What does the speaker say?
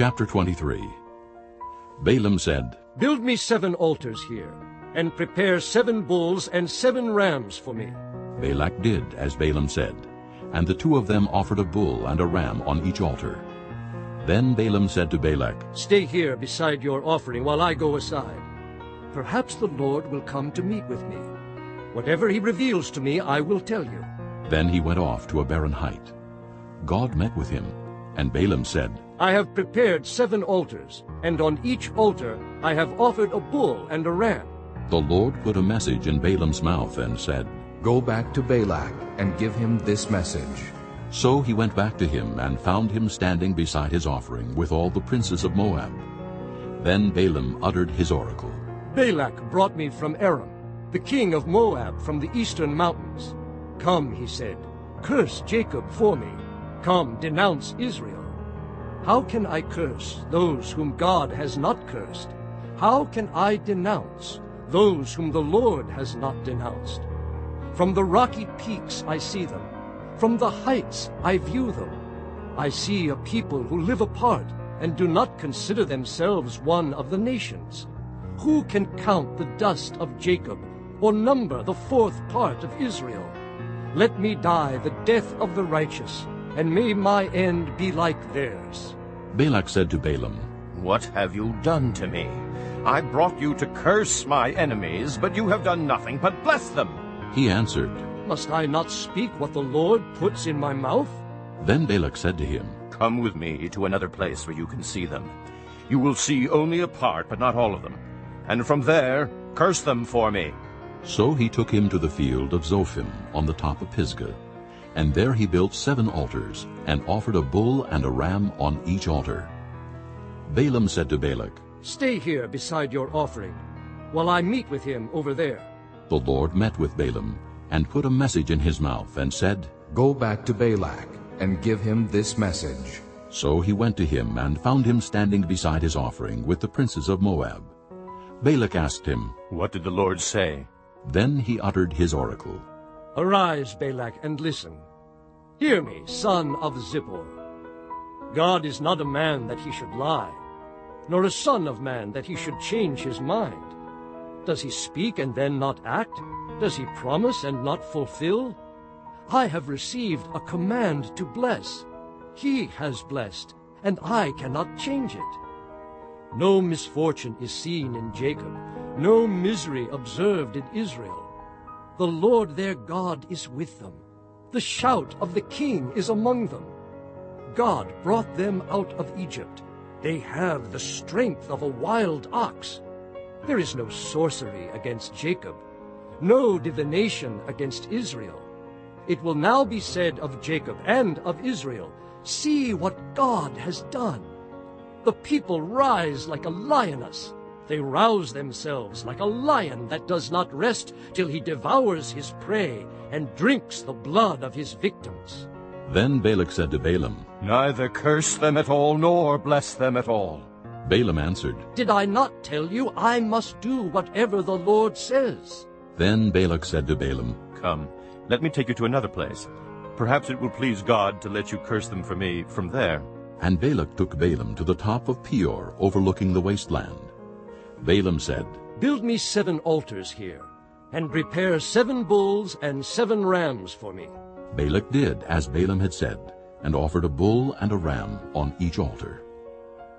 Chapter 23 Balaam said, Build me seven altars here, and prepare seven bulls and seven rams for me. Balak did as Balaam said, and the two of them offered a bull and a ram on each altar. Then Balaam said to Balak, Stay here beside your offering while I go aside. Perhaps the Lord will come to meet with me. Whatever he reveals to me, I will tell you. Then he went off to a barren height. God met with him, and Balaam said, I have prepared seven altars, and on each altar I have offered a bull and a ram. The Lord put a message in Balaam's mouth and said, Go back to Balak and give him this message. So he went back to him and found him standing beside his offering with all the princes of Moab. Then Balaam uttered his oracle. Balak brought me from Aram, the king of Moab from the eastern mountains. Come, he said, curse Jacob for me. Come, denounce Israel. How can I curse those whom God has not cursed? How can I denounce those whom the Lord has not denounced? From the rocky peaks I see them. From the heights I view them. I see a people who live apart and do not consider themselves one of the nations. Who can count the dust of Jacob or number the fourth part of Israel? Let me die the death of the righteous, and may my end be like theirs. Balak said to Balaam, What have you done to me? I brought you to curse my enemies, but you have done nothing but bless them. He answered, Must I not speak what the Lord puts in my mouth? Then Balak said to him, Come with me to another place where you can see them. You will see only a part, but not all of them. And from there, curse them for me. So he took him to the field of Zophim on the top of Pisgah. And there he built seven altars, and offered a bull and a ram on each altar. Balaam said to Balak, Stay here beside your offering, while I meet with him over there. The Lord met with Balaam, and put a message in his mouth, and said, Go back to Balak and give him this message. So he went to him, and found him standing beside his offering with the princes of Moab. Balak asked him, What did the Lord say? Then he uttered his oracle. Arise, Balak, and listen. Hear me, son of Zippor. God is not a man that he should lie, nor a son of man that he should change his mind. Does he speak and then not act? Does he promise and not fulfill? I have received a command to bless. He has blessed, and I cannot change it. No misfortune is seen in Jacob, no misery observed in Israel. The Lord their God is with them. The shout of the king is among them. God brought them out of Egypt. They have the strength of a wild ox. There is no sorcery against Jacob, no divination against Israel. It will now be said of Jacob and of Israel, See what God has done. The people rise like a lioness. They rouse themselves like a lion that does not rest till he devours his prey and drinks the blood of his victims. Then Balak said to Balaam, Neither curse them at all, nor bless them at all. Balaam answered, Did I not tell you I must do whatever the Lord says? Then Balak said to Balaam, Come, let me take you to another place. Perhaps it will please God to let you curse them for me from there. And Balak took Balaam to the top of Peor, overlooking the wasteland. Balaam said, Build me seven altars here, and prepare seven bulls and seven rams for me. Balak did as Balaam had said, and offered a bull and a ram on each altar.